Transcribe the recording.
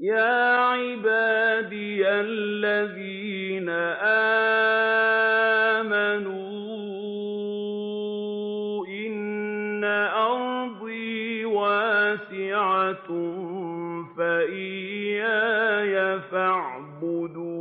يَا عِبَادِيَ الَّذِينَ آمَنُوا إِنَّ أَرْضِي وَاسِعَةٌ فَإِيَّايَ فَاعْبُدُونِ